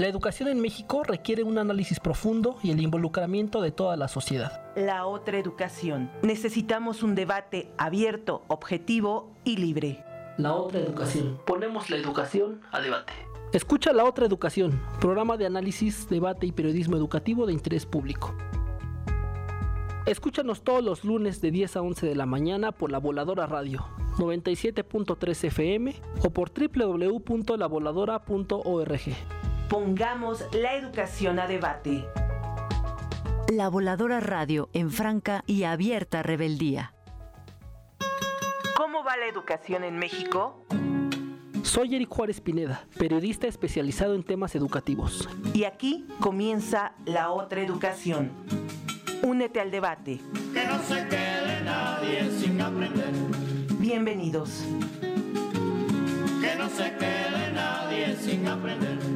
La educación en México requiere un análisis profundo y el involucramiento de toda la sociedad. La otra educación. Necesitamos un debate abierto, objetivo y libre. La otra educación. Ponemos la educación a debate. Escucha La otra educación, programa de análisis, debate y periodismo educativo de interés público. Escúchanos todos los lunes de 10 a 11 de la mañana por La Voladora Radio 97.3 FM o por www.lavoladora.org. Pongamos la educación a debate. La Voladora Radio en franca y abierta rebeldía. ¿Cómo va la educación en México? Soy Eric Juárez Pineda, periodista especializado en temas educativos. Y aquí comienza la otra educación. Únete al debate. Que no se quede nadie sin aprender. Bienvenidos. Que no se quede nadie sin aprender.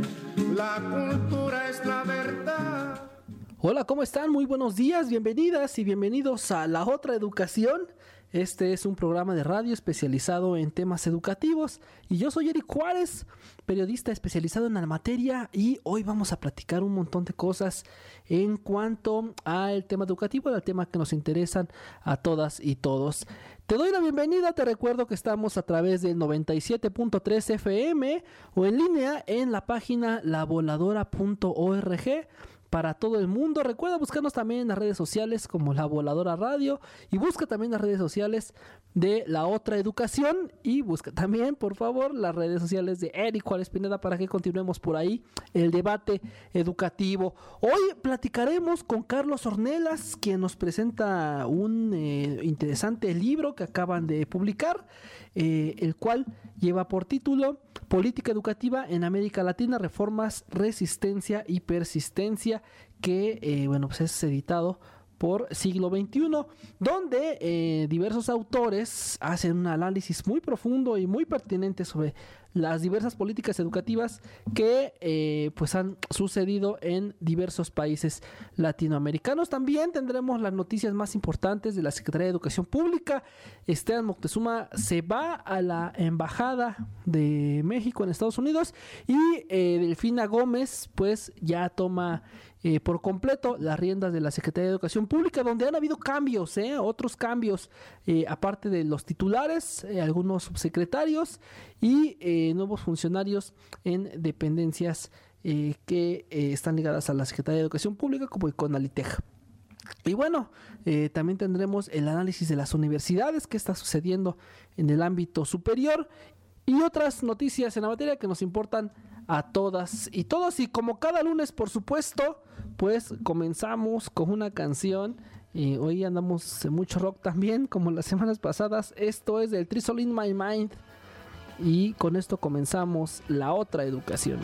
La cultura es la verdad. Hola, ¿cómo están? Muy buenos días, bienvenidas y bienvenidos a La Otra Educación. Este es un programa de radio especializado en temas educativos y yo soy Eric Juárez, periodista especializado en la materia y hoy vamos a platicar un montón de cosas en cuanto al tema educativo, al tema que nos interesan a todas y todos. Te doy la bienvenida, te recuerdo que estamos a través del 97.3 FM o en línea en la página lavoladora.org para todo el mundo. Recuerda buscarnos también en las redes sociales como La Voladora Radio y busca también las redes sociales de La Otra Educación y busca también, por favor, las redes sociales de Eric Juárez Pineda para que continuemos por ahí el debate educativo. Hoy platicaremos con Carlos Ornelas, quien nos presenta un eh, interesante libro que acaban de publicar, eh, el cual lleva por título Política Educativa en América Latina, Reformas, Resistencia y Persistencia, que eh, bueno, pues es editado por siglo XXI, donde eh, diversos autores hacen un análisis muy profundo y muy pertinente sobre las diversas políticas educativas que eh, pues han sucedido en diversos países latinoamericanos. También tendremos las noticias más importantes de la Secretaría de Educación Pública. Esteban Moctezuma se va a la embajada de México en Estados Unidos y Delfina Gómez pues ya toma eh, por completo las riendas de la Secretaría de Educación Pública, donde han habido cambios, ¿eh? otros cambios, eh, aparte de los titulares, algunos subsecretarios y nuevos funcionarios en dependencias que están ligadas a la Secretaría de Educación Pública, como el CONALITEJ. Y bueno, también tendremos el análisis de las universidades, qué está sucediendo en el ámbito superior y otras noticias en la materia que nos importan a todas y todos. Y como cada lunes, por supuesto, pues comenzamos con una canción. Y hoy andamos en mucho rock también, como las semanas pasadas. Esto es del Trisol in My Mind. Y con esto comenzamos la otra educación.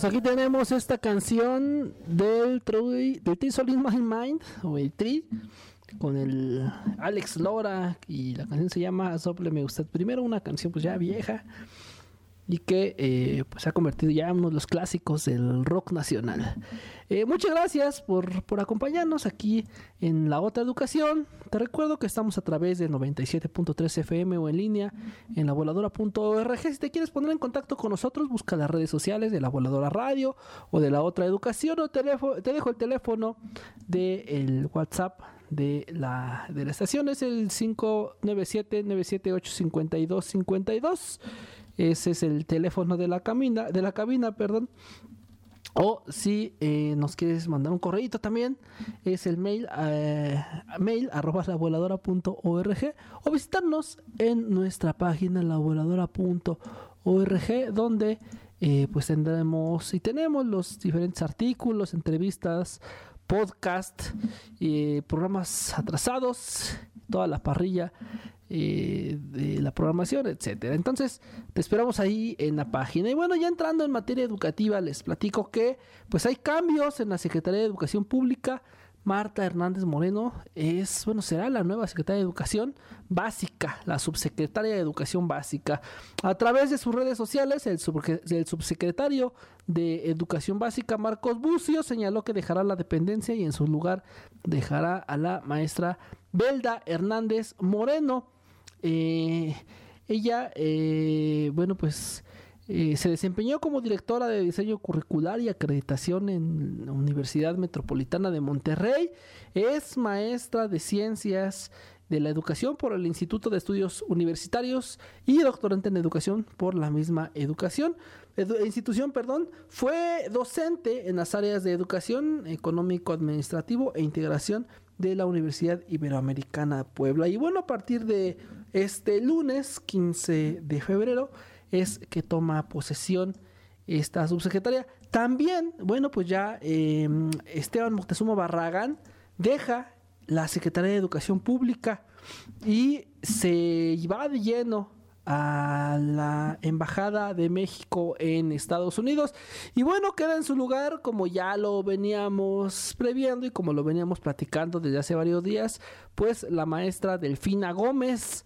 Pues aquí tenemos esta canción del Tri, del Tri Sol in My Mind, o el Tri, con el Alex Lora, y la canción se llama Sopleme Usted. Primero, una canción pues ya vieja, y que eh, pues se ha convertido ya en uno de los clásicos del rock nacional. Eh, muchas gracias por, por acompañarnos aquí en La Otra Educación. Te recuerdo que estamos a través de 97.3 FM o en línea en la voladora.org. Si te quieres poner en contacto con nosotros, busca las redes sociales de La Voladora Radio o de La Otra Educación o te dejo el teléfono del el WhatsApp de la, de la estación. Es el 597-978-5252. Ese es el teléfono de la cabina, de la cabina, perdón. O si eh, nos quieres mandar un correo también, es el mail, eh, mail arroba o visitarnos en nuestra página lavoladora.org donde eh, pues tendremos y tenemos los diferentes artículos, entrevistas, podcast, programas atrasados, toda la parrilla eh, de la programación, etcétera. Entonces, te esperamos ahí en la página. Y bueno, ya entrando en materia educativa, les platico que pues hay cambios en la Secretaría de Educación Pública. Marta Hernández Moreno es, bueno, será la nueva secretaria de Educación Básica, la subsecretaria de Educación Básica. A través de sus redes sociales, el, el subsecretario de Educación Básica, Marcos Bucio, señaló que dejará la dependencia y en su lugar dejará a la maestra Belda Hernández Moreno. Eh, ella, eh, bueno, pues eh, se desempeñó como directora de diseño curricular y acreditación en la Universidad Metropolitana de Monterrey. Es maestra de ciencias de la educación por el Instituto de Estudios Universitarios y doctorante en educación por la misma educación. institución, perdón, fue docente en las áreas de educación, económico, administrativo e integración de la Universidad Iberoamericana Puebla. Y bueno, a partir de este lunes 15 de febrero es que toma posesión esta subsecretaria. También, bueno, pues ya em, Esteban Moctezuma Barragán deja la Secretaría de Educación Pública y se va de lleno a la Embajada de México en Estados Unidos. Y bueno, queda en su lugar, como ya lo veníamos previendo y como lo veníamos platicando desde hace varios días, pues la maestra Delfina Gómez,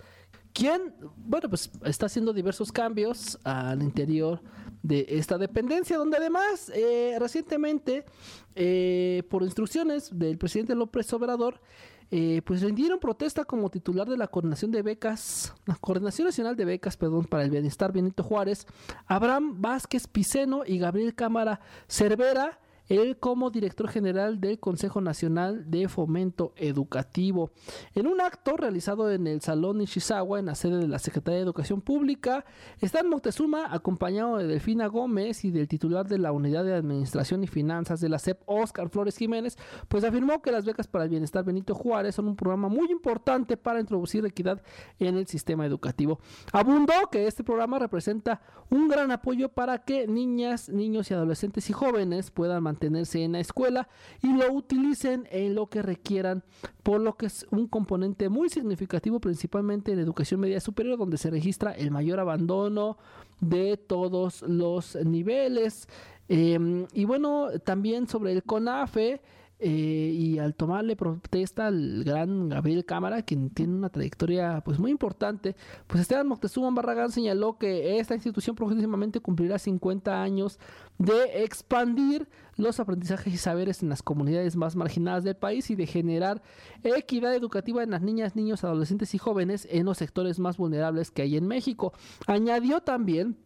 quien, bueno, pues está haciendo diversos cambios al interior de esta dependencia, donde además eh, recientemente, eh, por instrucciones del presidente López Obrador, eh, pues rindieron protesta como titular de la coordinación de becas, la coordinación nacional de becas, perdón, para el bienestar Benito Juárez, Abraham Vázquez Piceno y Gabriel Cámara Cervera, él como director general del Consejo Nacional de Fomento Educativo. En un acto realizado en el Salón Ishizawa, en la sede de la Secretaría de Educación Pública, Stan Moctezuma, acompañado de Delfina Gómez y del titular de la Unidad de Administración y Finanzas de la CEP, Oscar Flores Jiménez, pues afirmó que las becas para el bienestar Benito Juárez son un programa muy importante para introducir equidad en el sistema educativo. Abundó que este programa representa un gran apoyo para que niñas, niños y adolescentes y jóvenes puedan mantener mantenerse en la escuela y lo utilicen en lo que requieran, por lo que es un componente muy significativo principalmente en educación media superior donde se registra el mayor abandono de todos los niveles. Em, y bueno, también sobre el CONAFE, eh, y al tomarle protesta al gran Gabriel Cámara, quien tiene una trayectoria pues muy importante, pues Esteban Moctezuma Barragán señaló que esta institución próximamente cumplirá 50 años de expandir los aprendizajes y saberes en las comunidades más marginadas del país y de generar equidad educativa en las niñas, niños, adolescentes y jóvenes en los sectores más vulnerables que hay en México. Añadió también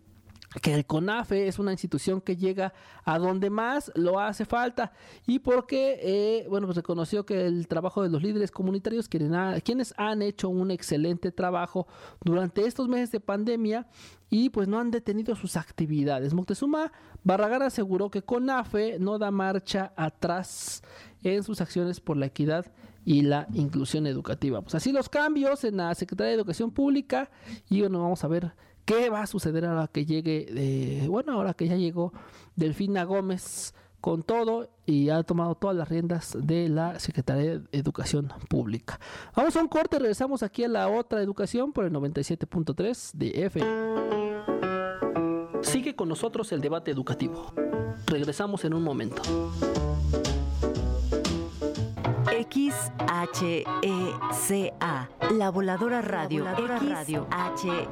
que el CONAFE es una institución que llega a donde más lo hace falta y porque, eh, bueno, pues reconoció que el trabajo de los líderes comunitarios, quienes, quienes han hecho un excelente trabajo durante estos meses de pandemia y pues no han detenido sus actividades. Moctezuma Barragán aseguró que CONAFE no da marcha atrás en sus acciones por la equidad y la inclusión educativa. Pues así los cambios en la Secretaría de Educación Pública y bueno, vamos a ver ¿Qué va a suceder ahora que llegue, de, bueno, ahora que ya llegó Delfina Gómez con todo y ha tomado todas las riendas de la Secretaría de Educación Pública? Vamos a un corte, regresamos aquí a la otra educación por el 97.3 de F. Sigue con nosotros el debate educativo. Regresamos en un momento. XHECA, La Voladora Radio, La Voladora Radio, HE,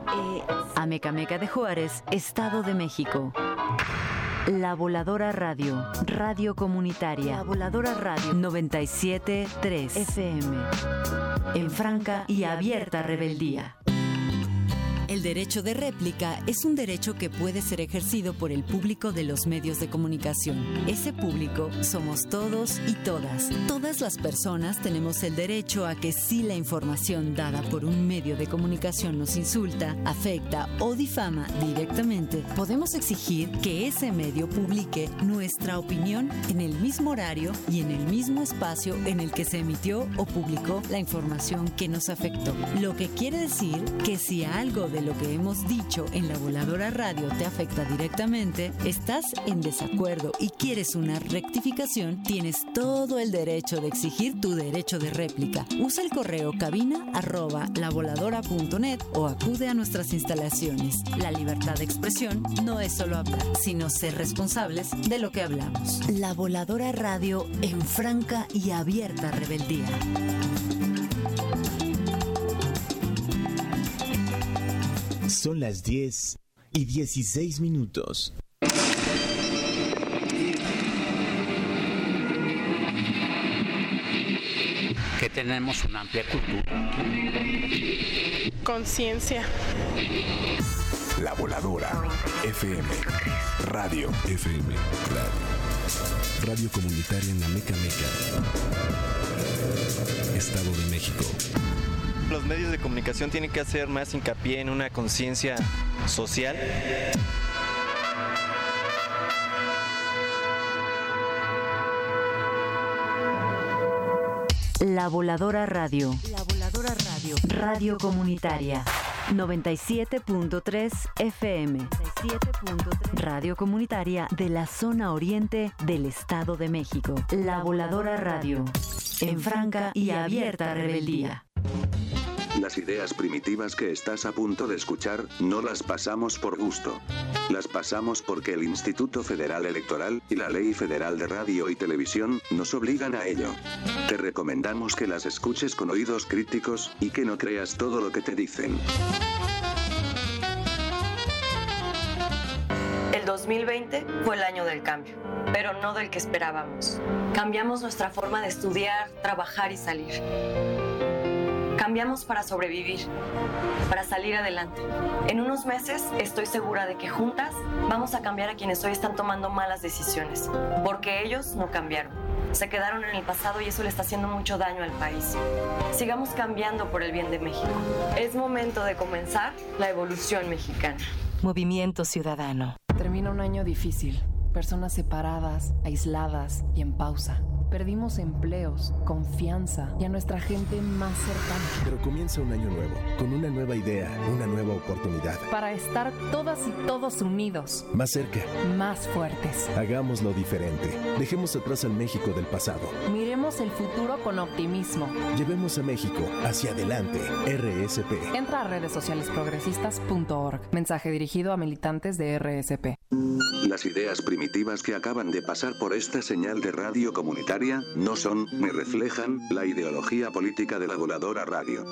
Amecameca de Juárez, Estado de México. La Voladora Radio, Radio Comunitaria, La Voladora Radio. 973 FM, en franca y abierta rebeldía. El derecho de réplica es un derecho que puede ser ejercido por el público de los medios de comunicación. Ese público somos todos y todas. Todas las personas tenemos el derecho a que si la información dada por un medio de comunicación nos insulta, afecta o difama directamente, podemos exigir que ese medio publique nuestra opinión en el mismo horario y en el mismo espacio en el que se emitió o publicó la información que nos afectó. Lo que quiere decir que si algo de lo que hemos dicho en la voladora radio te afecta directamente, estás en desacuerdo y quieres una rectificación, tienes todo el derecho de exigir tu derecho de réplica. Usa el correo cabina arroba lavoladora.net o acude a nuestras instalaciones. La libertad de expresión no es solo hablar, sino ser responsables de lo que hablamos. La voladora radio en franca y abierta rebeldía. Son las 10 y 16 minutos. que tenemos una amplia cultura. Conciencia. La Voladora. FM. Radio. FM. Radio. Radio Comunitaria en la Meca Meca. Estado de México. Los medios de comunicación tienen que hacer más hincapié en una conciencia social. La Voladora Radio. La Voladora Radio. Radio Comunitaria. 97.3 FM. 97.3 Radio Comunitaria de la zona oriente del Estado de México. La Voladora Radio. En franca y abierta rebeldía. Las ideas primitivas que estás a punto de escuchar, no las pasamos por gusto. Las pasamos porque el Instituto Federal Electoral y la Ley Federal de Radio y Televisión nos obligan a ello. Te recomendamos que las escuches con oídos críticos y que no creas todo lo que te dicen. El 2020 fue el año del cambio, pero no del que esperábamos. Cambiamos nuestra forma de estudiar, trabajar y salir. Cambiamos para sobrevivir, para salir adelante. En unos meses estoy segura de que juntas vamos a cambiar a quienes hoy están tomando malas decisiones, porque ellos no cambiaron. Se quedaron en el pasado y eso le está haciendo mucho daño al país. Sigamos cambiando por el bien de México. Es momento de comenzar la evolución mexicana. Movimiento Ciudadano. Termina un año difícil. Personas separadas, aisladas y en pausa. Perdimos empleos, confianza y a nuestra gente más cercana. Pero comienza un año nuevo, con una nueva idea, una nueva oportunidad. Para estar todas y todos unidos. Más cerca. Más fuertes. Hagámoslo diferente. Dejemos atrás al México del pasado. Miremos el futuro con optimismo. Llevemos a México hacia adelante. RSP. Entra a redes sociales progresistas.org. Mensaje dirigido a militantes de RSP. Las ideas primitivas que acaban de pasar por esta señal de radio comunitaria no son ni reflejan la ideología política de la voladora radio.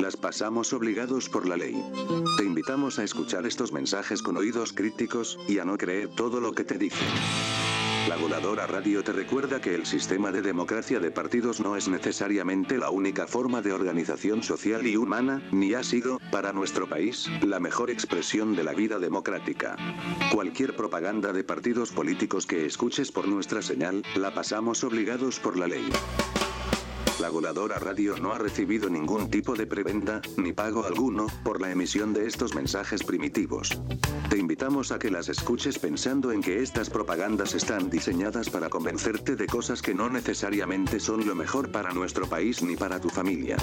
Las pasamos obligados por la ley. Te invitamos a escuchar estos mensajes con oídos críticos y a no creer todo lo que te dicen. La voladora radio te recuerda que el sistema de democracia de partidos no es necesariamente la única forma de organización social y humana, ni ha sido, para nuestro país, la mejor expresión de la vida democrática. Cualquier propaganda de partidos políticos que escuches por nuestra señal, la pasamos obligados por la ley. La voladora radio no ha recibido ningún tipo de preventa, ni pago alguno, por la emisión de estos mensajes primitivos. Te invitamos a que las escuches pensando en que estas propagandas están diseñadas para convencerte de cosas que no necesariamente son lo mejor para nuestro país ni para tu familia.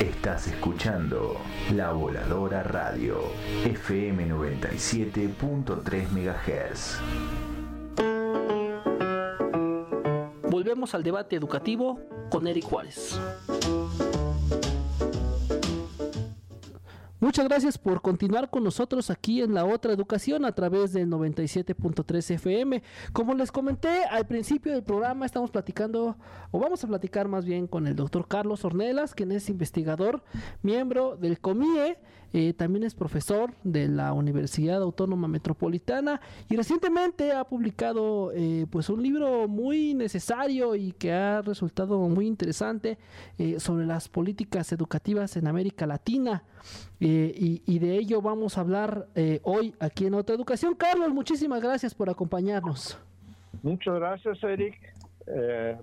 Estás escuchando La Voladora Radio, FM 97.3 MHz. Volvemos al debate educativo con Eric Juárez. Muchas gracias por continuar con nosotros aquí en la otra educación a través del 97.3 FM. Como les comenté al principio del programa, estamos platicando, o vamos a platicar más bien con el doctor Carlos Ornelas, quien es investigador, miembro del COMIE, eh, también es profesor de la Universidad Autónoma Metropolitana y recientemente ha publicado eh, pues un libro muy necesario y que ha resultado muy interesante eh, sobre las políticas educativas en América Latina. y, y, de ello vamos a hablar hoy aquí en Otra Educación. Carlos, muchísimas gracias por acompañarnos. Muchas gracias, Eric.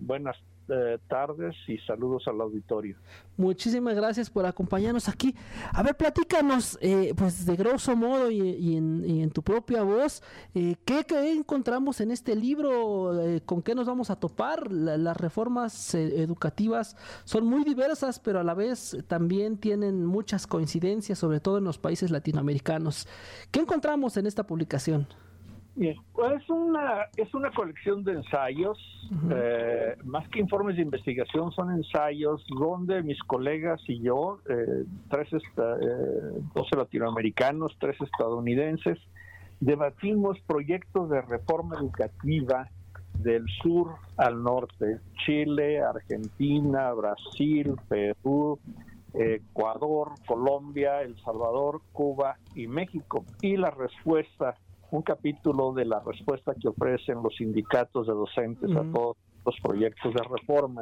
buenas eh, tardes y saludos al auditorio. Muchísimas gracias por acompañarnos aquí. A ver, platícanos, eh, pues de grosso modo y, en, tu propia voz, eh, ¿qué, encontramos en este libro? ¿Con qué nos vamos a topar? las reformas educativas son muy diversas, pero a la vez también tienen muchas coincidencias, sobre todo en los países latinoamericanos. ¿Qué encontramos en esta publicación? Bien, es una, es una colección de ensayos, eh, más que informes de investigación, son ensayos donde mis colegas y yo, eh, tres, eh, 12 latinoamericanos, tres estadounidenses, debatimos proyectos de reforma educativa del sur al norte, Chile, Argentina, Brasil, Perú, Ecuador, Colombia, El Salvador, Cuba y México. Y la respuesta un capítulo de la respuesta que ofrecen los sindicatos de docentes a todos los proyectos de reforma.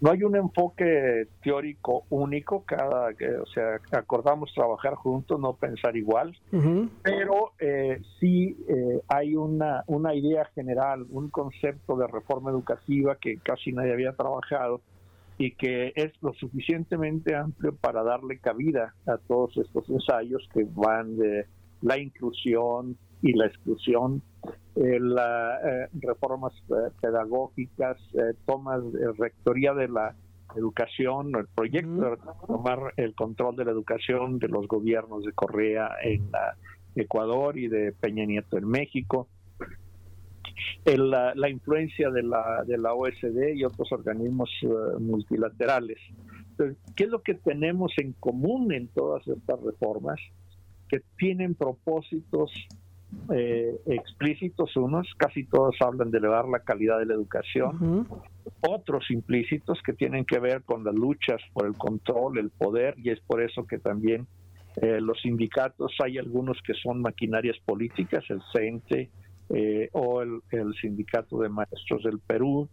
No hay un enfoque teórico único, cada, o sea, acordamos trabajar juntos, no pensar igual, pero eh, sí eh, hay una, una idea general, un concepto de reforma educativa que casi nadie había trabajado y que es lo suficientemente amplio para darle cabida a todos estos ensayos que van de la inclusión y la exclusión, eh, las eh, reformas eh, pedagógicas, tomas de rectoría de la educación, el proyecto de tomar el control de la educación de los gobiernos de Correa en Ecuador y de Peña Nieto en México, la, influencia de la, de la OSD y otros organismos multilaterales. ¿Qué es lo que tenemos en común en todas estas reformas? Que tienen propósitos eh, explícitos. Unos, casi todos hablan de elevar la calidad de la educación, otros implícitos que tienen que ver con las luchas por el control, el poder, y es por eso que también eh, los sindicatos, hay algunos que son maquinarias políticas, el CENTE eh, o el, Sindicato de Maestros del Perú,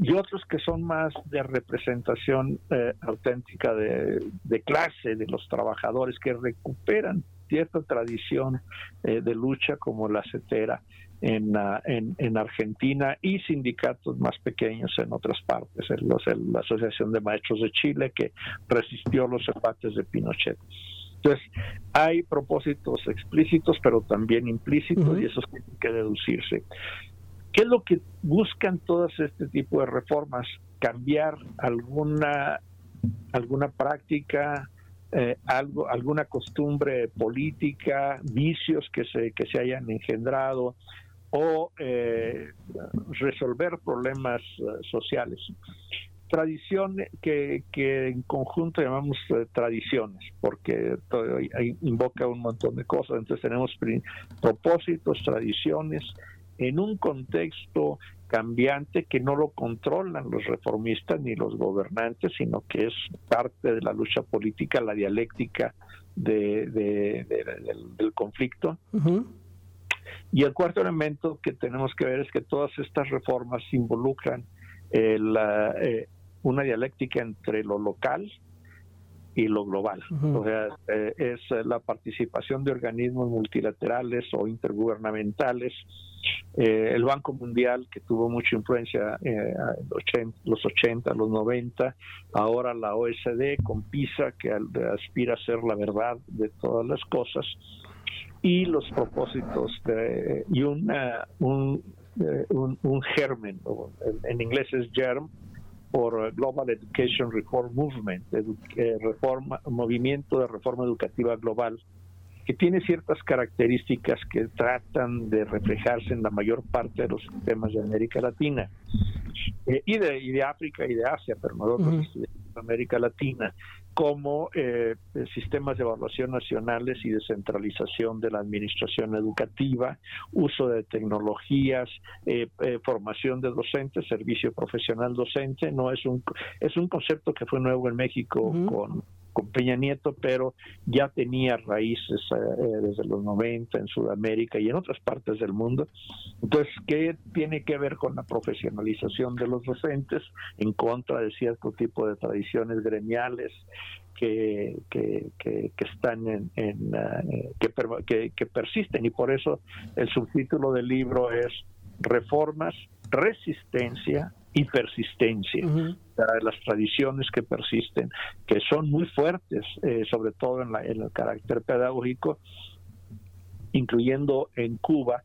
y otros que son más de representación auténtica de, de clase, de los trabajadores que recuperan cierta tradición eh, de lucha como la CETERA en, en, Argentina y sindicatos más pequeños en otras partes, los, la Asociación de Maestros de Chile que resistió los embates de Pinochet. Entonces, hay propósitos explícitos, pero también implícitos, y esos tienen que deducirse. ¿Qué es lo que buscan todas este tipo de reformas? Cambiar alguna, alguna práctica, eh, algo, alguna costumbre política, vicios que se, que se hayan engendrado o eh, resolver problemas eh, sociales. Tradición que, que, en conjunto llamamos tradiciones, porque invoca un montón de cosas. Entonces tenemos propósitos, tradiciones, en un contexto cambiante que no lo controlan los reformistas ni los gobernantes, sino que es parte de la lucha política, la dialéctica de, del, conflicto. Y el cuarto elemento que tenemos que ver es que todas estas reformas involucran eh, eh, una dialéctica entre lo local y lo global. O sea, eh, es la participación de organismos multilaterales o intergubernamentales. Eh, el Banco Mundial, que tuvo mucha influencia eh, en los 80, los 90, ahora la OSD con PISA, que aspira a ser la verdad de todas las cosas, y los propósitos de, y una, un, eh, un, germen, en, inglés es germ, por Global Education Reform Movement, reforma, movimiento de reforma educativa global, que tiene ciertas características que tratan de reflejarse en la mayor parte de los sistemas de América Latina eh, y, de, y, de, África y de Asia, pero no de América Latina. Como eh, sistemas de evaluación nacionales y descentralización de la administración educativa, uso de tecnologías, eh, eh, formación de docentes, servicio profesional docente. No es un es un concepto que fue nuevo en México con con Peña Nieto, pero ya tenía raíces desde los 90 en Sudamérica y en otras partes del mundo. Entonces, ¿qué tiene que ver con la profesionalización de los docentes en contra de cierto tipo de tradiciones gremiales, que, que, que, están en, que, que, persisten y por eso el subtítulo del libro es Reformas, Resistencia y Persistencia. las tradiciones que persisten, que son muy fuertes, eh, sobre todo en, la, en el carácter pedagógico, incluyendo en Cuba,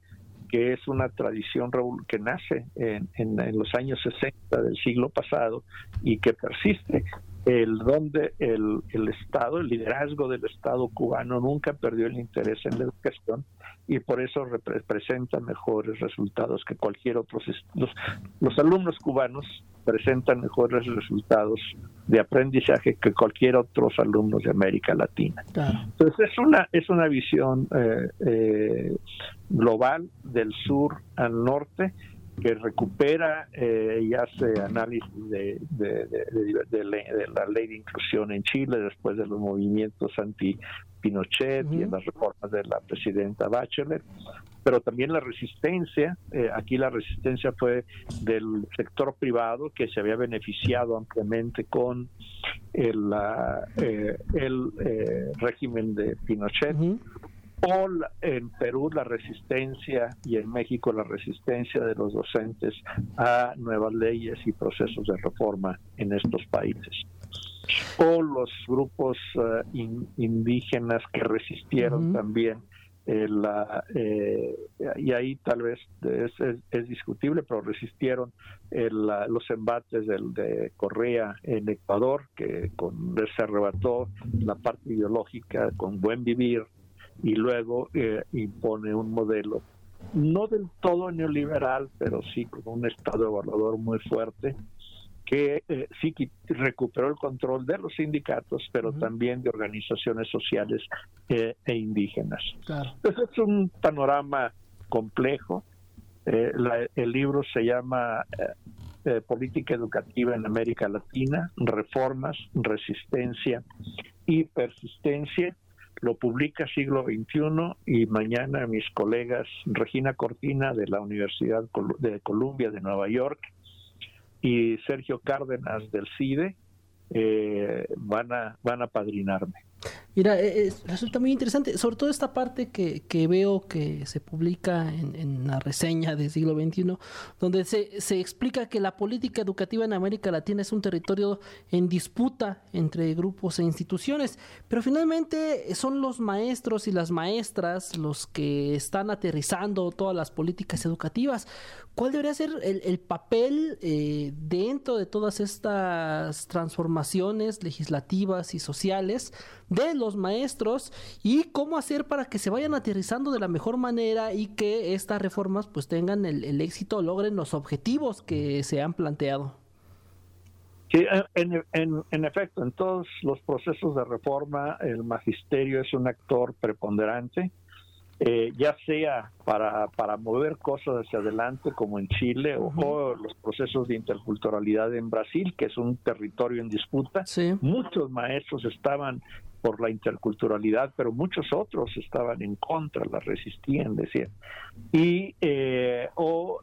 que es una tradición que nace en, en, en, los años 60 del siglo pasado y que persiste el donde el, el Estado, el liderazgo del Estado cubano nunca perdió el interés en la educación y por eso representa mejores resultados que cualquier otro. Los, los alumnos cubanos presentan mejores resultados de aprendizaje que cualquier otros alumnos de América Latina. Entonces es una es una visión eh, eh, global del sur al norte que recupera eh, y hace análisis de, de, la ley de inclusión en Chile después de los movimientos anti-Pinochet y en las reformas de la presidenta Bachelet, pero también la resistencia, eh, aquí la resistencia fue del sector privado que se había beneficiado ampliamente con el, eh, el régimen de Pinochet o en Perú la resistencia y en México la resistencia de los docentes a nuevas leyes y procesos de reforma en estos países. O los grupos eh, indígenas que resistieron también eh, la, eh, y ahí tal vez es, discutible, pero resistieron los embates del, de Correa en Ecuador, que con, se arrebató la parte ideológica con buen vivir y luego eh, impone un modelo no del todo neoliberal, pero sí con un estado evaluador muy fuerte que eh, sí recuperó el control de los sindicatos, pero también de organizaciones sociales eh, e indígenas. Entonces es un panorama complejo. el libro se llama Política Educativa en América Latina, Reformas, Resistencia y Persistencia lo publica Siglo XXI y mañana mis colegas Regina Cortina de la Universidad de Columbia de Nueva York y Sergio Cárdenas del CIDE eh, van, a, van a padrinarme. Mira, eh, resulta muy interesante, sobre todo esta parte que, veo que se publica en, la reseña de siglo XXI, donde se, explica que la política educativa en América Latina es un territorio en disputa entre grupos e instituciones, pero finalmente son los maestros y las maestras los que están aterrizando todas las políticas educativas. ¿Cuál debería ser el, el papel eh, dentro de todas estas transformaciones legislativas y sociales de los maestros y cómo hacer para que se vayan aterrizando de la mejor manera y que estas reformas pues tengan el, el éxito, logren los objetivos que se han planteado. Sí, eh, en, en, en, efecto, en todos los procesos de reforma el magisterio es un actor preponderante, eh, ya sea para, para mover cosas hacia adelante como en Chile o, los procesos de interculturalidad en Brasil, que es un territorio en disputa. Muchos maestros estaban por la interculturalidad, pero muchos otros estaban en contra, la resistían, decían. Y eh,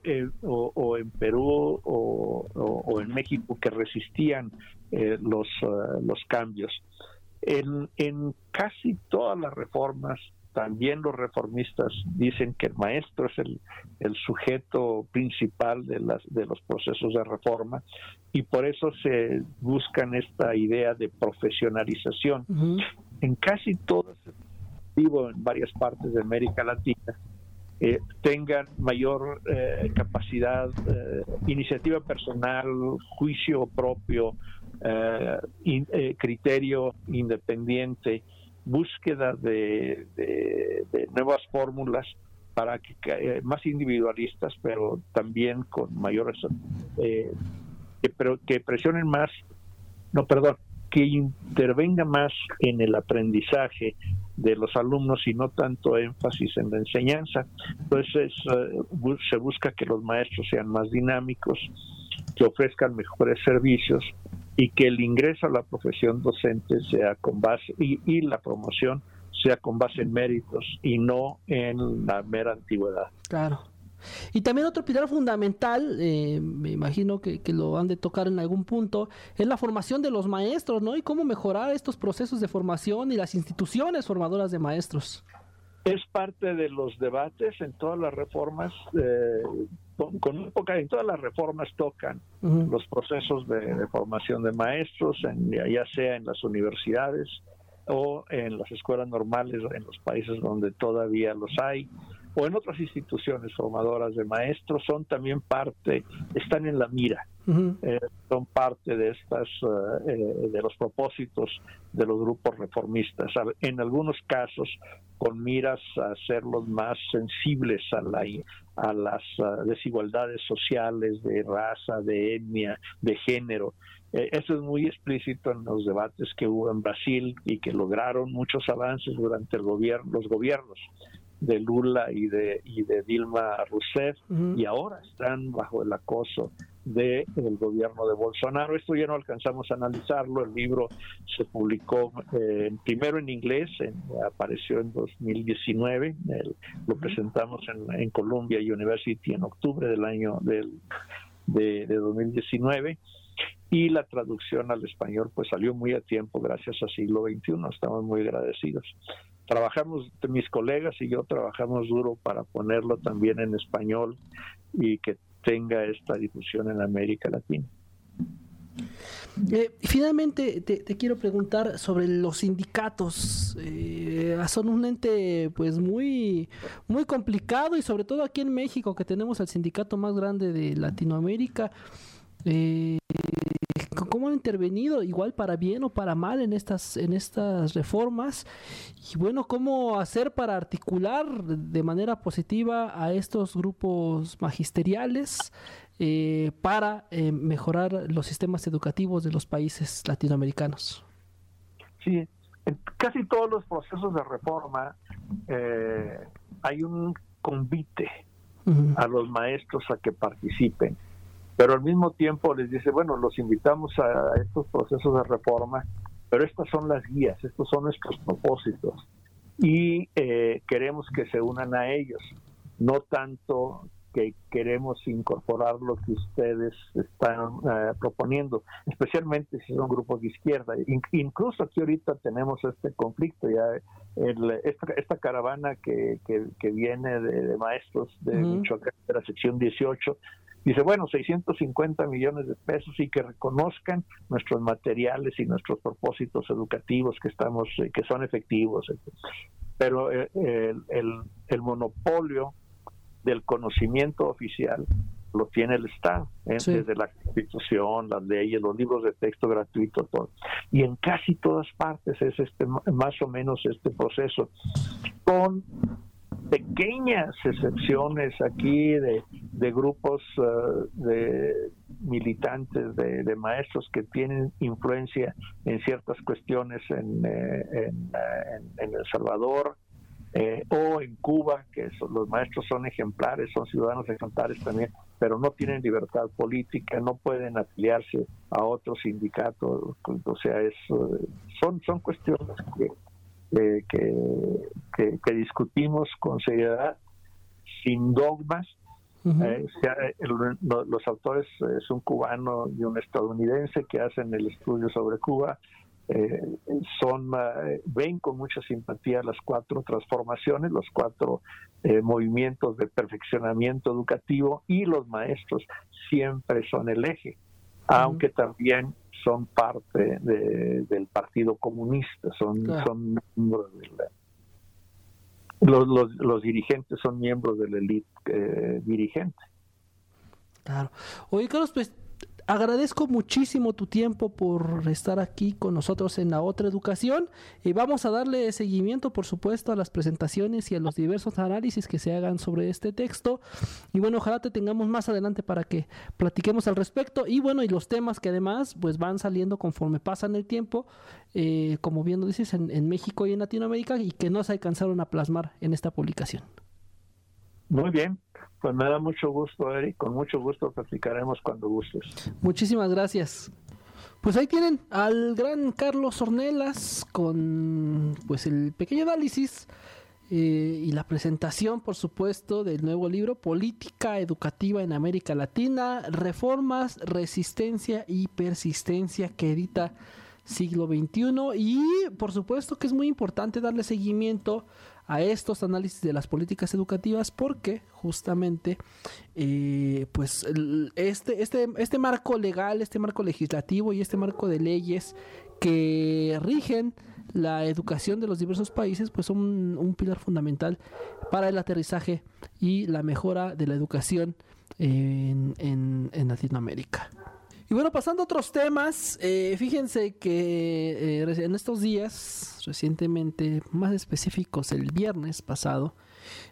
eh, o, o, en Perú o, en México que resistían eh, los, los cambios. En, en casi todas las reformas también los reformistas dicen que el maestro es el, el, sujeto principal de, las, de los procesos de reforma y por eso se buscan esta idea de profesionalización. En casi todas, vivo en varias partes de América Latina, eh, tengan mayor eh, capacidad, eh, iniciativa personal, juicio propio, criterio independiente, búsqueda de, nuevas fórmulas para que eh, más individualistas, pero también con mayores eh, que, pero, que presionen más, no, perdón, que intervenga más en el aprendizaje de los alumnos y no tanto énfasis en la enseñanza. Entonces eh, se busca que los maestros sean más dinámicos, que ofrezcan mejores servicios y que el ingreso a la profesión docente sea con base y, y la promoción sea con base en méritos y no en la mera antigüedad. Claro. Y también otro pilar fundamental, eh, me imagino que, lo han de tocar en algún punto, es la formación de los maestros, ¿no? Y cómo mejorar estos procesos de formación y las instituciones formadoras de maestros. Es parte de los debates en todas las reformas, eh, con, época en todas las reformas tocan los procesos de, formación de maestros, en, ya sea en las universidades o en las escuelas normales en los países donde todavía los hay o en otras instituciones formadoras de maestros son también parte, están en la mira, eh, son parte de estas, eh, eh, de los propósitos de los grupos reformistas. En algunos casos con miras a hacerlos más sensibles a, la, a las desigualdades sociales de raza, de etnia, de género. Eso es muy explícito en los debates que hubo en Brasil y que lograron muchos avances durante el gobierno, los gobiernos de Lula y de, y de Dilma Rousseff y ahora están bajo el acoso del gobierno de Bolsonaro. Esto ya no alcanzamos a analizarlo. El libro se publicó eh, primero en inglés, apareció en 2019. lo presentamos en, en, Columbia University en octubre del año del, de, de 2019 y la traducción al español pues salió muy a tiempo gracias a siglo XXI. Estamos muy agradecidos trabajamos, mis colegas y yo trabajamos duro para ponerlo también en español y que tenga esta difusión en América Latina. Eh, finalmente te, quiero preguntar sobre los sindicatos. Eh, son un ente pues muy muy complicado y sobre todo aquí en México que tenemos el sindicato más grande de Latinoamérica. Eh, cómo han intervenido, igual para bien o para mal en estas, en estas reformas, y bueno, cómo hacer para articular de manera positiva a estos grupos magisteriales eh, para eh, mejorar los sistemas educativos de los países latinoamericanos. Sí, en casi todos los procesos de reforma eh, hay un convite a los maestros a que participen pero al mismo tiempo les dice, bueno, los invitamos a estos procesos de reforma, pero estas son las guías, estos son nuestros propósitos y eh, queremos que se unan a ellos, no tanto que queremos incorporar lo que ustedes están eh, proponiendo, especialmente si son grupos de izquierda. incluso aquí ahorita tenemos este conflicto, ya esta, caravana que, que, viene de, maestros de Michoacán, de la sección 18, Dice, bueno, 650 millones de pesos y que reconozcan nuestros materiales y nuestros propósitos educativos que estamos, eh, que son efectivos. Pero eh, el, el, monopolio del conocimiento oficial lo tiene el Estado, ¿eh? desde la Constitución, las leyes, los libros de texto gratuitos, todo. Y en casi todas partes es este más o menos este proceso, con pequeñas excepciones aquí de, de grupos uh, de militantes, de, maestros que tienen influencia en ciertas cuestiones en, eh, eh, en, El Salvador eh, o en Cuba, que los maestros son ejemplares, son ciudadanos ejemplares también, pero no tienen libertad política, no pueden afiliarse a otros sindicatos, o sea, es, son, son cuestiones que que, que, discutimos con seriedad, sin dogmas. Eh, los autores eh, es un cubano y un estadounidense que hacen el estudio sobre Cuba. Eh, son ven con mucha simpatía las cuatro transformaciones, los cuatro movimientos de perfeccionamiento educativo y los maestros siempre son el eje, aunque también son parte del Partido Comunista, son, son miembros de los, los, dirigentes son miembros de la élite eh, dirigente. Claro. Oye, Carlos, pues agradezco muchísimo tu tiempo por estar aquí con nosotros en la otra educación y vamos a darle seguimiento, por supuesto, a las presentaciones y a los diversos análisis que se hagan sobre este texto. Y bueno, ojalá te tengamos más adelante para que platiquemos al respecto. Y bueno, y los temas que además pues van saliendo conforme pasan el tiempo, eh, como bien lo dices, en, en México y en Latinoamérica y que no se alcanzaron a plasmar en esta publicación. Muy bien, pues me da mucho gusto, Eric. Con mucho gusto platicaremos cuando gustes. Muchísimas gracias. Pues ahí tienen al gran Carlos Ornelas con pues el pequeño análisis eh, y la presentación, por supuesto, del nuevo libro Política Educativa en América Latina, Reformas, Resistencia y Persistencia que edita siglo XXI y por supuesto que es muy importante darle seguimiento a estos análisis de las políticas educativas porque justamente eh, pues este, este, este marco legal, este marco legislativo y este marco de leyes que rigen la educación de los diversos países pues son un, pilar fundamental para el aterrizaje y la mejora de la educación en, en Latinoamérica. Y bueno, pasando a otros temas, eh, fíjense que eh, en estos días, recientemente, más específicos, el viernes pasado,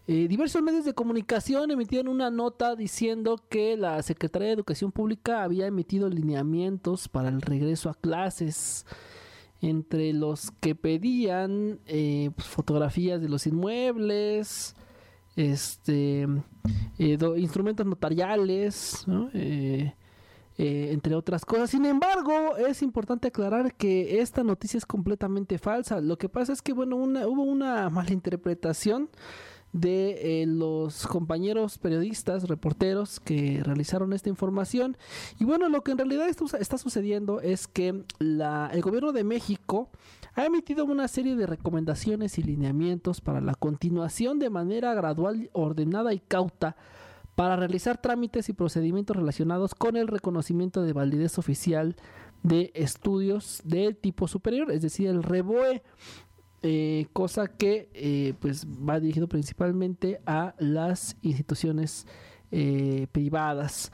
eh, diversos medios de comunicación emitieron una nota diciendo que la Secretaría de Educación Pública había emitido lineamientos para el regreso a clases, entre los que pedían pues, fotografías de los inmuebles, este, instrumentos notariales, ¿no? Eh, entre otras cosas. Sin embargo, es importante aclarar que esta noticia es completamente falsa. Lo que pasa es que, bueno, una, hubo una mala interpretación de eh, los compañeros periodistas, reporteros que realizaron esta información. Y bueno, lo que en realidad está, sucediendo es que el gobierno de México ha emitido una serie de recomendaciones y lineamientos para la continuación de manera gradual, ordenada y cauta para realizar trámites y procedimientos relacionados con el reconocimiento de validez oficial de estudios del tipo superior, es decir, el REBOE, eh, cosa que eh, pues va dirigido principalmente a las instituciones eh, privadas.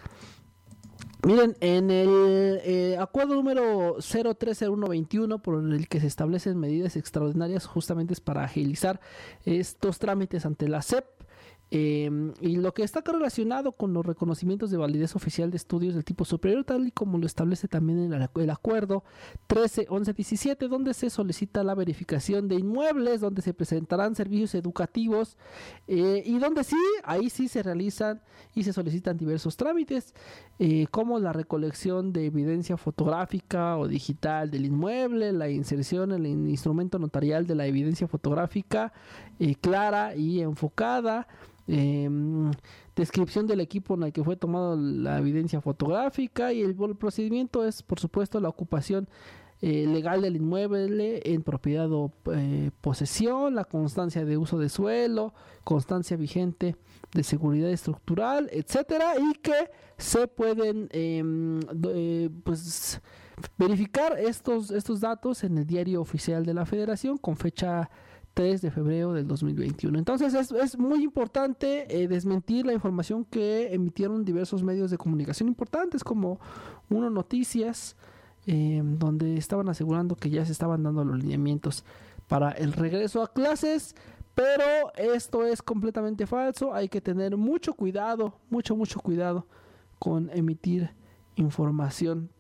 Miren, en el acuerdo número 030121 por el que se establecen medidas extraordinarias justamente para agilizar estos trámites ante la SEP Em, y lo que está relacionado con los reconocimientos de validez oficial de estudios del tipo superior, tal y como lo establece también el, el acuerdo 13, 11, 17, donde se solicita la verificación de inmuebles, donde se presentarán servicios educativos eh, y donde sí, ahí sí se realizan y se solicitan diversos trámites, eh, como la recolección de evidencia fotográfica o digital del inmueble, la inserción en el instrumento notarial de la evidencia fotográfica eh, clara y enfocada, Em, descripción del equipo en el que fue tomada la evidencia fotográfica y el, procedimiento es, por supuesto, la ocupación eh, legal del inmueble en propiedad o eh, posesión, la constancia de uso de suelo, constancia vigente de seguridad estructural, etcétera, y que se pueden em, eh, pues verificar estos estos datos en el diario oficial de la Federación con fecha 3 de febrero del 2021. Entonces es, es muy importante eh, desmentir la información que emitieron diversos medios de comunicación importantes como Uno Noticias, eh, donde estaban asegurando que ya se estaban dando los lineamientos para el regreso a clases. Pero esto es completamente falso. Hay que tener mucho cuidado, mucho, mucho cuidado con emitir información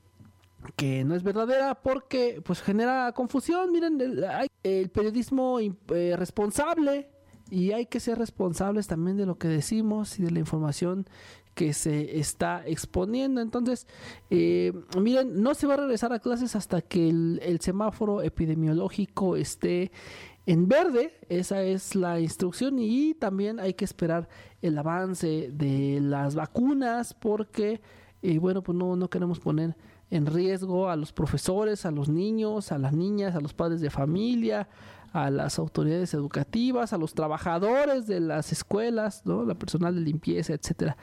que no es verdadera porque pues genera confusión. Miren, el, el periodismo eh, responsable y hay que ser responsables también de lo que decimos y de la información que se está exponiendo. Entonces, eh, miren, no se va a regresar a clases hasta que el, semáforo epidemiológico esté en verde, esa es la instrucción y también hay que esperar el avance de las vacunas porque, eh, bueno, pues no, no queremos poner en riesgo a los profesores, a los niños, a las niñas, a los padres de familia, a las autoridades educativas, a los trabajadores de las escuelas, ¿no? la personal de limpieza, etcétera.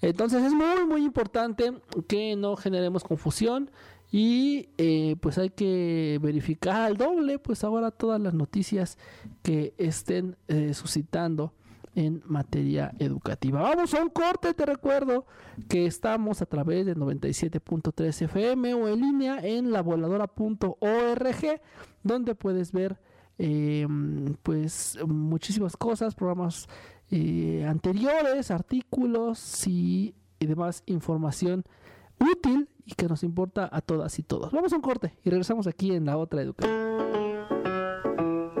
Entonces es muy muy importante que no generemos confusión y eh, pues hay que verificar al doble pues ahora todas las noticias que estén eh, suscitando en materia educativa. Vamos a un corte, te recuerdo que estamos a través de 97.3 FM o en línea en lavoladora.org, donde puedes ver eh, pues muchísimas cosas, programas eh, anteriores, artículos y, y demás información útil y que nos importa a todas y todos. Vamos a un corte y regresamos aquí en la otra educación.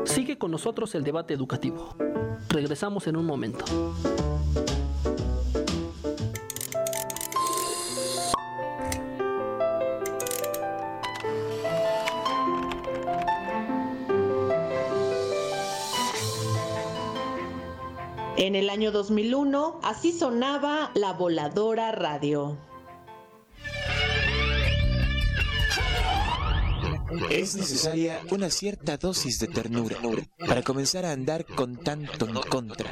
Sigue con nosotros el debate educativo. Regresamos en un momento. En el año 2001, así sonaba la voladora radio. Es necesaria una cierta dosis de ternura para comenzar a andar con tanto en contra.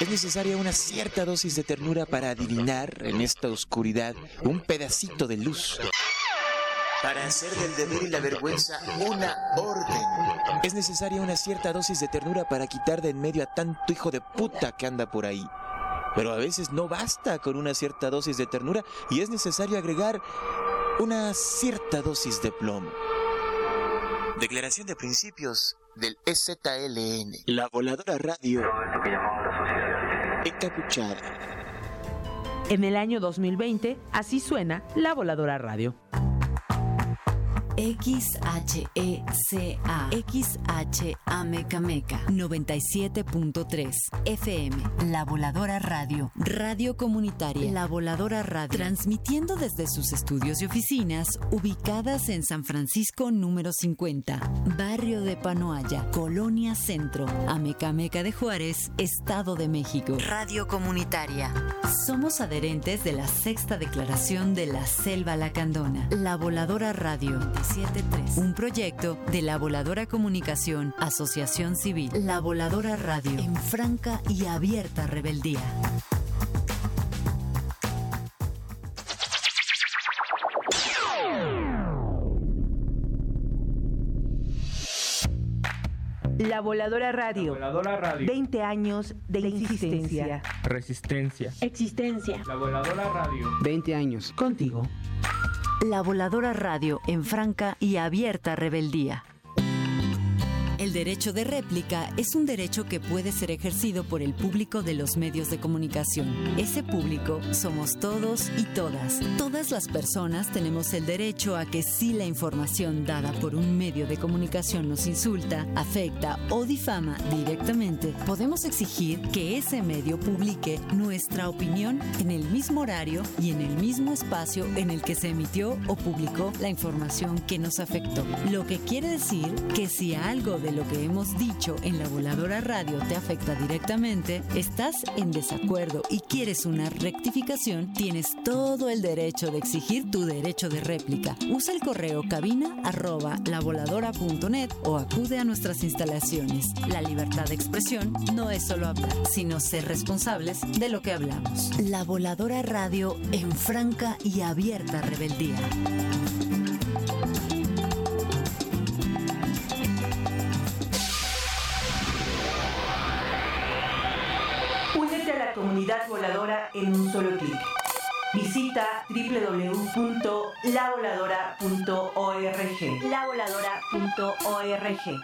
Es necesaria una cierta dosis de ternura para adivinar en esta oscuridad un pedacito de luz. Para hacer del deber y la vergüenza una orden. Es necesaria una cierta dosis de ternura para quitar de en medio a tanto hijo de puta que anda por ahí. Pero a veces no basta con una cierta dosis de ternura y es necesario agregar una cierta dosis de plomo. Declaración de principios del EZLN. La voladora radio. Encapuchada. En el año 2020, así suena la voladora radio. XHECA XH Amecameca 97.3 FM La Voladora Radio. Radio Comunitaria. La Voladora Radio. Transmitiendo desde sus estudios y oficinas ubicadas en San Francisco número 50 Barrio de Panoaya Colonia Centro Amecameca de Juárez Estado de México. Radio Comunitaria. Somos adherentes de la sexta declaración de la Selva Lacandona. La Voladora Radio un proyecto de la Voladora Comunicación, Asociación Civil, La Voladora Radio, en franca y abierta rebeldía. La Voladora Radio. La Voladora Radio. 20 años de, de insistencia. Resistencia. Existencia. La Voladora Radio. 20 años. Contigo. La Voladora Radio en franca y abierta rebeldía. El derecho de réplica es un derecho que puede ser ejercido por el público de los medios de comunicación. Ese público somos todos y todas. Todas las personas tenemos el derecho a que si la información dada por un medio de comunicación nos insulta, afecta o difama directamente, podemos exigir que ese medio publique nuestra opinión en el mismo horario y en el mismo espacio en el que se emitió o publicó la información que nos afectó. Lo que quiere decir que si algo de lo que hemos dicho en la voladora radio te afecta directamente, estás en desacuerdo y quieres una rectificación, tienes todo el derecho de exigir tu derecho de réplica. Usa el correo cabina arroba lavoladora.net o acude a nuestras instalaciones. La libertad de expresión no es solo hablar, sino ser responsables de lo que hablamos. La voladora radio en franca y abierta rebeldía. Comunidad voladora en un solo clic. Visita www.lavoladora.org. Lavoladora.org.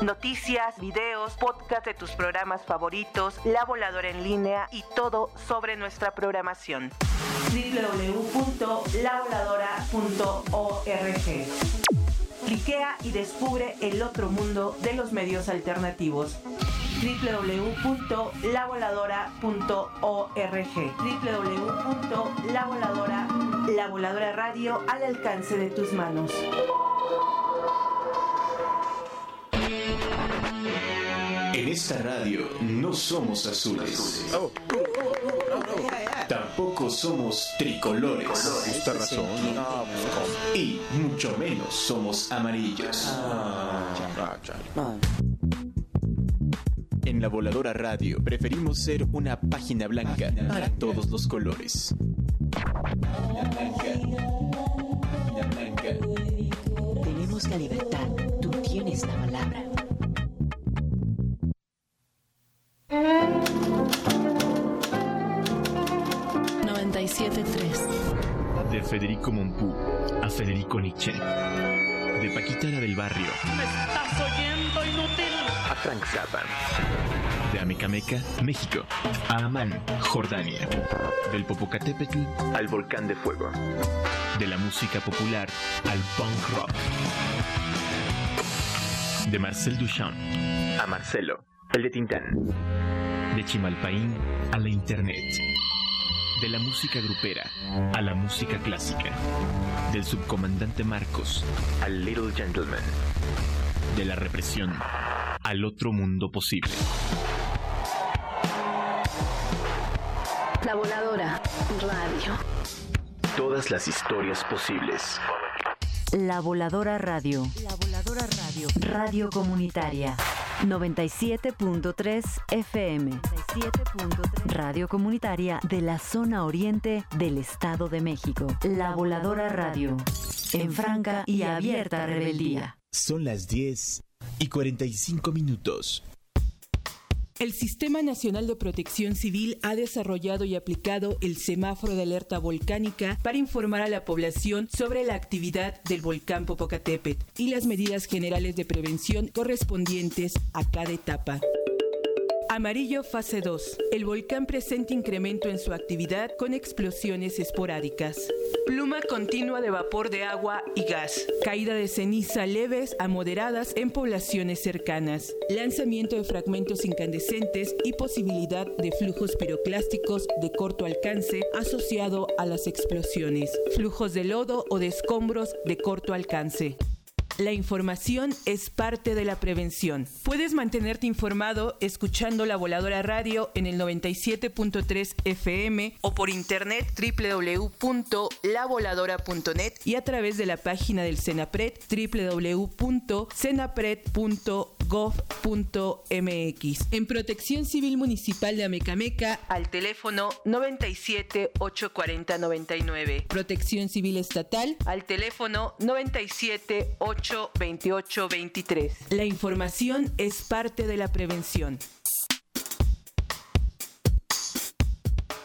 Noticias, videos, podcast de tus programas favoritos, La Voladora en línea y todo sobre nuestra programación. www.lavoladora.org. Cliquea y descubre el otro mundo de los medios alternativos www.lavoladora.org www.lavoladora La Voladora Radio al alcance de tus manos. En esta radio no somos azules. Tampoco somos tricolores. razón. Y mucho menos somos amarillos. En la voladora radio preferimos ser una página blanca para todos los colores. Tenemos la libertad, tú tienes la palabra. De Federico Mompú a Federico Nietzsche. De Paquita la del Barrio ¿Me estás oyendo, inútil? a Frank Zappa. De Amecameca, México, a Amán, Jordania. Del Popocatépetl al Volcán de Fuego. De la música popular al punk rock. De Marcel Duchamp a Marcelo, el de Tintán. De Chimalpaín a la Internet. De la música grupera a la música clásica. Del subcomandante Marcos al Little Gentleman. De la represión al otro mundo posible. La voladora radio. Todas las historias posibles. La voladora radio. La voladora radio. Radio comunitaria. 97.3 FM. 97.3 Radio comunitaria de la zona oriente del Estado de México. La voladora radio. En franca y abierta rebeldía. Son las 10 y 45 minutos. El Sistema Nacional de Protección Civil ha desarrollado y aplicado el semáforo de alerta volcánica para informar a la población sobre la actividad del volcán Popocatépetl y las medidas generales de prevención correspondientes a cada etapa. Amarillo fase 2. El volcán presenta incremento en su actividad con explosiones esporádicas. Pluma continua de vapor de agua y gas. Caída de ceniza leves a moderadas en poblaciones cercanas. Lanzamiento de fragmentos incandescentes y posibilidad de flujos piroclásticos de corto alcance asociado a las explosiones. Flujos de lodo o de escombros de corto alcance. La información es parte de la prevención. Puedes mantenerte informado escuchando la voladora radio en el 97.3 FM o por internet www.lavoladora.net y a través de la página del Senapred www.senapred.gov.mx. En Protección Civil Municipal de Amecameca al teléfono 97 840 99. Protección Civil Estatal al teléfono 97 828 23. La información es parte de la prevención.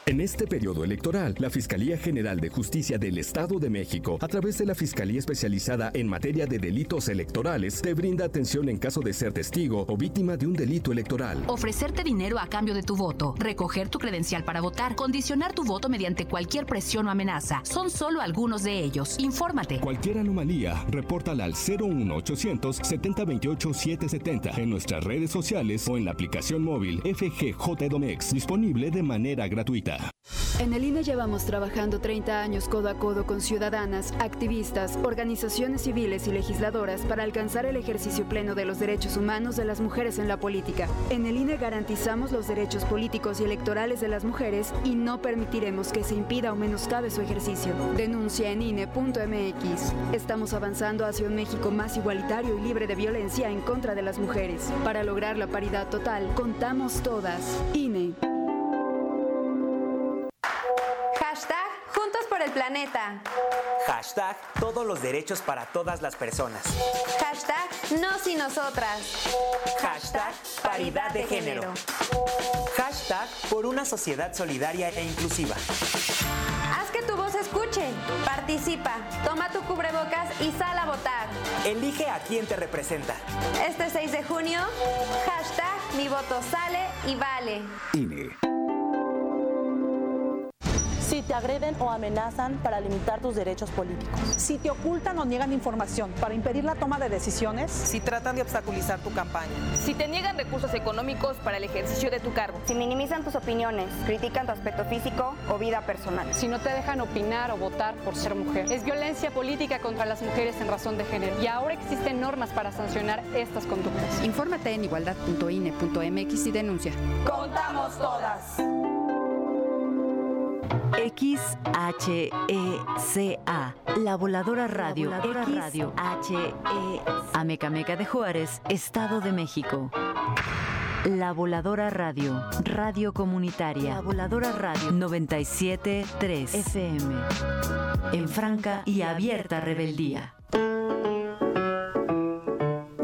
En este periodo electoral, la Fiscalía General de Justicia del Estado de México, a través de la Fiscalía Especializada en Materia de Delitos Electorales, te brinda atención en caso de ser testigo o víctima de un delito electoral. Ofrecerte dinero a cambio de tu voto, recoger tu credencial para votar, condicionar tu voto mediante cualquier presión o amenaza. Son solo algunos de ellos. Infórmate. Cualquier anomalía, repórtala al 01800 7028 770 en nuestras redes sociales o en la aplicación móvil FGJ Domex, disponible de manera gratuita. En el INE llevamos trabajando 30 años codo a codo con ciudadanas, activistas, organizaciones civiles y legisladoras para alcanzar el ejercicio pleno de los derechos humanos de las mujeres en la política. En el INE garantizamos los derechos políticos y electorales de las mujeres y no permitiremos que se impida o menoscabe su ejercicio. Denuncia en INE.mx. Estamos avanzando hacia un México más igualitario y libre de violencia en contra de las mujeres. Para lograr la paridad total, contamos todas. INE. Hashtag Juntos por el Planeta. Hashtag todos los derechos para todas las personas. Hashtag Nos y Nosotras. Hashtag paridad de género. Hashtag por una sociedad solidaria e inclusiva. Haz que tu voz escuche. Participa. Toma tu cubrebocas y sal a votar. Elige a quien te representa. Este 6 de junio, hashtag Mi voto sale y vale. INE. Si te agreden o amenazan para limitar tus derechos políticos. Si te ocultan o niegan información para impedir la toma de decisiones. Si tratan de obstaculizar tu campaña. Si te niegan recursos económicos para el ejercicio de tu cargo. Si minimizan tus opiniones, critican tu aspecto físico o vida personal. Si no te dejan opinar o votar por ser mujer. Es violencia política contra las mujeres en razón de género. Y ahora existen normas para sancionar estas conductas. Infórmate en igualdad.ine.mx y denuncia. Contamos todas. XHECA, La Voladora Radio, La Voladora Radio, HE, Amecameca de Juárez, Estado de México. La Voladora Radio, Radio Comunitaria, La Voladora Radio 973 FM. En franca y abierta rebeldía.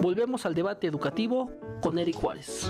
Volvemos al debate educativo con Eric Juárez.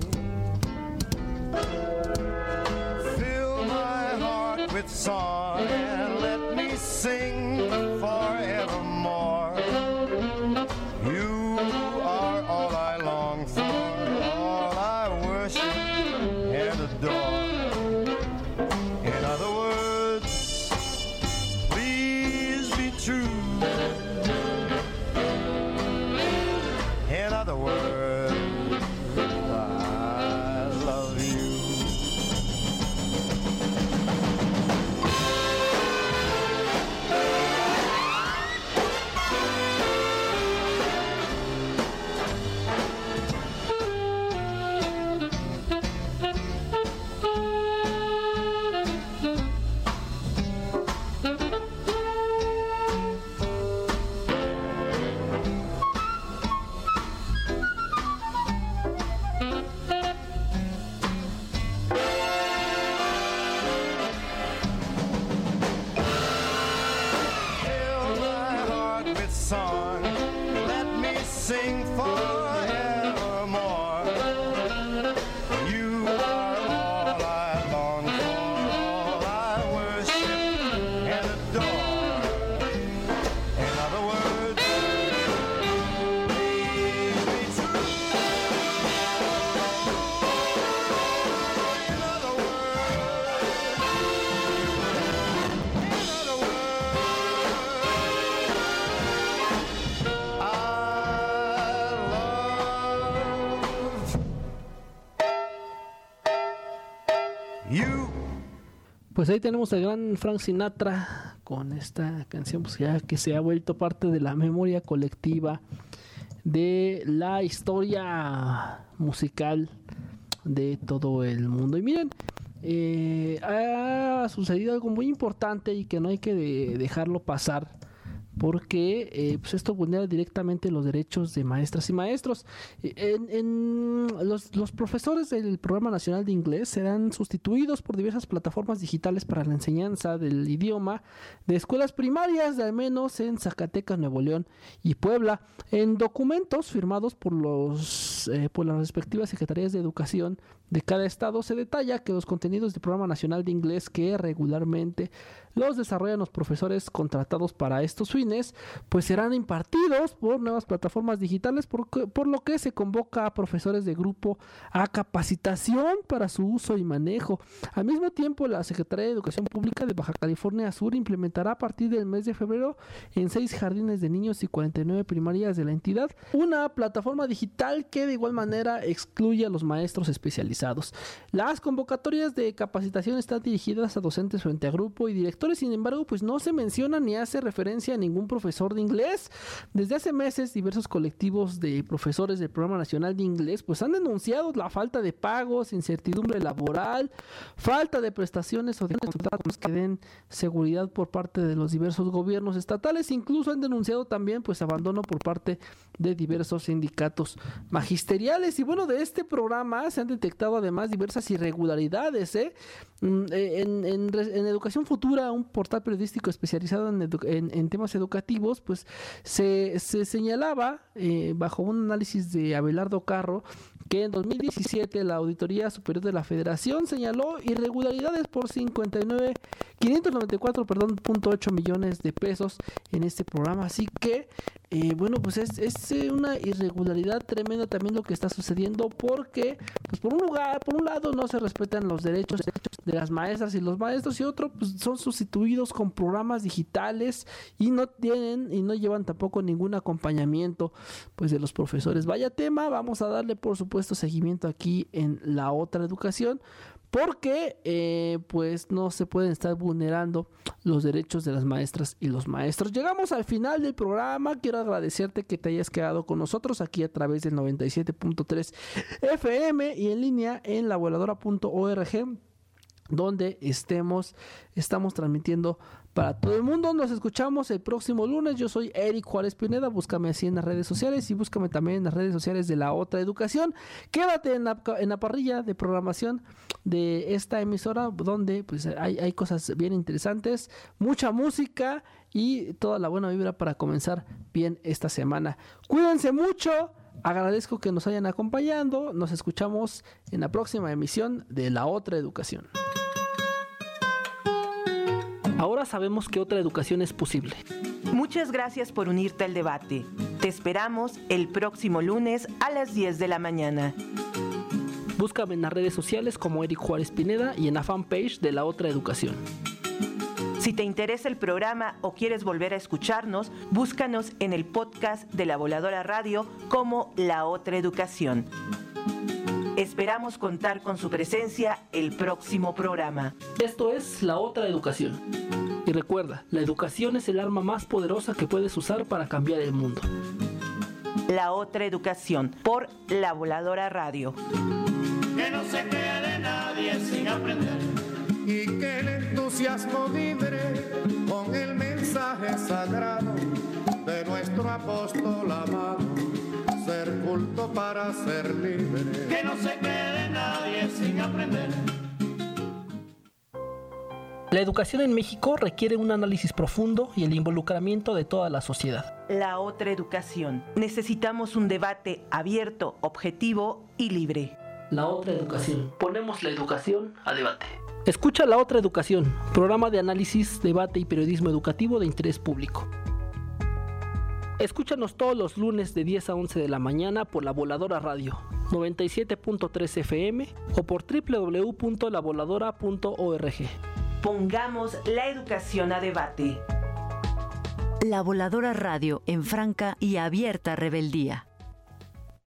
Fill my heart with song and let me sing Pues ahí tenemos al gran Frank Sinatra con esta canción pues ya que se ha vuelto parte de la memoria colectiva de la historia musical de todo el mundo. Y miren, eh, ha sucedido algo muy importante y que no hay que de- dejarlo pasar porque eh, pues esto vulnera directamente los derechos de maestras y maestros. Eh, En, los, los profesores del Programa Nacional de Inglés serán sustituidos por diversas plataformas digitales para la enseñanza del idioma de escuelas primarias, de al menos en Zacatecas, Nuevo León y Puebla. En documentos firmados por, los, eh, por las respectivas secretarías de educación de cada estado se detalla que los contenidos del Programa Nacional de Inglés que regularmente los desarrollan los profesores contratados para estos fines, pues serán impartidos por nuevas plataformas digitales, por, lo que se convoca a profesores de grupo a capacitación para su uso y manejo. Al mismo tiempo, la Secretaría de Educación Pública de Baja California Sur implementará a partir del mes de febrero en seis jardines de niños y 49 primarias de la entidad una plataforma digital que de igual manera excluye a los maestros especializados. Las convocatorias de capacitación están dirigidas a docentes frente a grupo y directores, sin embargo, pues no se menciona ni hace referencia a ningún profesor de inglés. Desde hace meses, diversos colectivos de profesores del Programa Nacional de Inglés pues han denunciado la falta de pagos, incertidumbre laboral, falta de prestaciones o de contratos que den seguridad por parte de los diversos gobiernos estatales, incluso han denunciado también pues abandono por parte de diversos sindicatos magisteriales y bueno, de este programa se han detectado además diversas irregularidades, ¿eh? Mm, eh, En, Educación Futura, un portal periodístico especializado en, temas educativos, pues se, se señalaba eh, bajo un análisis de Abelardo Carro que en 2017 la Auditoría Superior de la Federación señaló irregularidades por 59 594 perdón, punto ocho millones de pesos en este programa. Así que, eh, bueno, pues es, es eh, una irregularidad tremenda también lo que está sucediendo porque, pues por un lugar, por un lado no se respetan los derechos de las maestras y los maestros y otro pues, son sustituidos con programas digitales y no tienen y no llevan tampoco ningún acompañamiento pues de los profesores. Vaya tema, vamos a darle por supuesto seguimiento aquí en la otra educación porque eh, pues no se pueden estar vulnerando los derechos de las maestras y los maestros. Llegamos al final del programa, quiero agradecerte que te hayas quedado con nosotros aquí a través del 97.3 FM y en línea en la voladora.org donde estemos, estamos transmitiendo para todo el mundo. Nos escuchamos el próximo lunes. Yo soy Eric Juárez Pineda. Búscame así en las redes sociales y búscame también en las redes sociales de la otra educación. Quédate en la, parrilla de programación de esta emisora donde pues hay, hay cosas bien interesantes, mucha música y toda la buena vibra para comenzar bien esta semana. Cuídense mucho. Agradezco que nos hayan acompañado. Nos escuchamos en la próxima emisión de La Otra Educación. Ahora sabemos que otra educación es posible. Muchas gracias por unirte al debate. Te esperamos el próximo lunes a las 10 de la mañana. Búscame en las redes sociales como Eric Juárez Pineda y en la fanpage de La Otra Educación. Si te interesa el programa o quieres volver a escucharnos, búscanos en el podcast de la Voladora Radio como La Otra Educación. Esperamos contar con su presencia el próximo programa. Esto es La Otra Educación. Y recuerda, la educación es el arma más poderosa que puedes usar para cambiar el mundo. La Otra Educación por La Voladora Radio. Que no se quede nadie sin aprender. Y que el entusiasmo vibre con el mensaje sagrado de nuestro apóstol amado culto para ser libre. Que no se quede nadie sin aprender. La educación en México requiere un análisis profundo y el involucramiento de toda la sociedad. La otra educación. Necesitamos un debate abierto, objetivo y libre. La otra educación. Ponemos la educación a debate. Escucha La Otra Educación, programa de análisis, debate y periodismo educativo de interés público. Escúchanos todos los lunes de 10 a 11 de la mañana por La Voladora Radio 97.3 FM o por www.lavoladora.org. Pongamos la educación a debate. La Voladora Radio en franca y abierta rebeldía.